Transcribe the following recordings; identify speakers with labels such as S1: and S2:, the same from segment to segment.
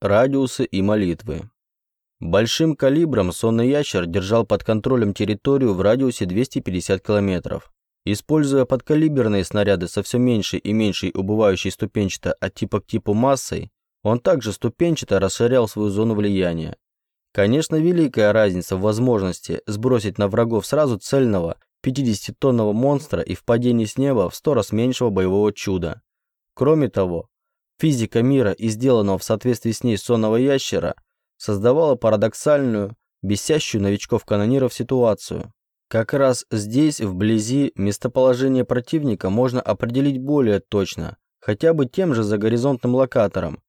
S1: радиусы и молитвы. Большим калибром сонный ящер держал под контролем территорию в радиусе 250 километров. Используя подкалиберные снаряды со все меньшей и меньшей убывающей ступенчато от типа к типу массой, он также ступенчато расширял свою зону влияния. Конечно, великая разница в возможности сбросить на врагов сразу цельного 50-тонного монстра и в падении с неба в сто раз меньшего боевого чуда. Кроме того, физика мира и сделанного в соответствии с ней сонного ящера создавала парадоксальную, бесящую новичков-канониров ситуацию. Как раз здесь, вблизи, местоположение противника можно определить более точно, хотя бы тем же загоризонтным локатором,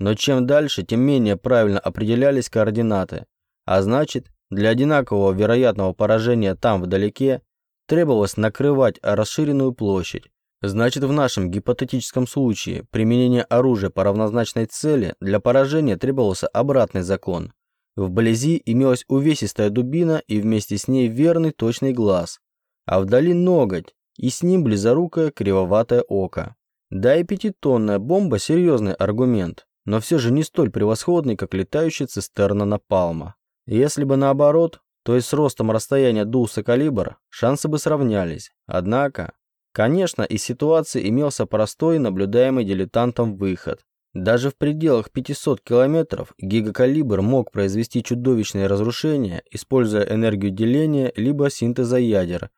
S1: но чем дальше, тем менее правильно определялись координаты. А значит, для одинакового вероятного поражения там вдалеке требовалось накрывать расширенную площадь. Значит, в нашем гипотетическом случае применение оружия по равнозначной цели для поражения требовался обратный закон. Вблизи имелась увесистая дубина и вместе с ней верный точный глаз, а вдали ноготь и с ним близорукое кривоватое око. Да и пятитонная бомба – серьезный аргумент но все же не столь превосходный, как летающая цистерна Напалма. Если бы наоборот, то есть с ростом расстояния Дулса калибр, шансы бы сравнялись. Однако, конечно, из ситуации имелся простой, наблюдаемый дилетантом выход. Даже в пределах 500 километров гигакалибр мог произвести чудовищные разрушения, используя энергию деления либо синтеза ядер,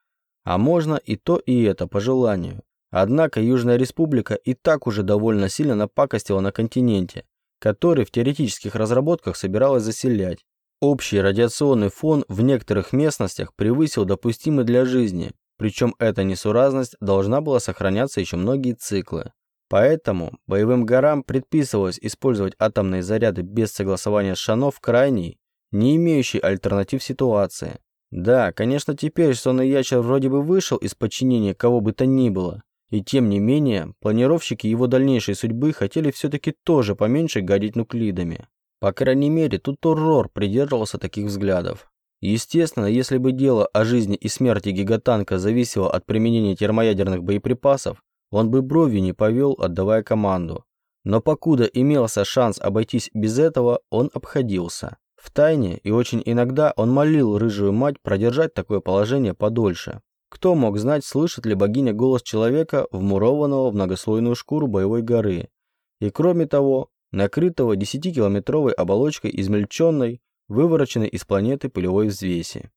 S1: а можно и то, и это по желанию. Однако Южная Республика и так уже довольно сильно напакостила на континенте, который в теоретических разработках собиралась заселять. Общий радиационный фон в некоторых местностях превысил допустимый для жизни, причем эта несуразность должна была сохраняться еще многие циклы. Поэтому боевым горам предписывалось использовать атомные заряды без согласования с ШАНО в крайней, не имеющей альтернатив ситуации. Да, конечно, теперь сонный ящер вроде бы вышел из подчинения кого бы то ни было, и тем не менее, планировщики его дальнейшей судьбы хотели все-таки тоже поменьше гадить нуклидами. По крайней мере, тут Уррор придерживался таких взглядов. Естественно, если бы дело о жизни и смерти гигатанка зависело от применения термоядерных боеприпасов, он бы бровью не повел, отдавая команду. Но покуда имелся шанс обойтись без этого, он обходился. В тайне и очень иногда он молил рыжую мать продержать такое положение подольше. Кто мог знать, слышит ли богиня голос человека, вмурованного в многослойную шкуру боевой горы, и кроме того, накрытого 10-километровой оболочкой измельченной, вывороченной из планеты пылевой взвеси.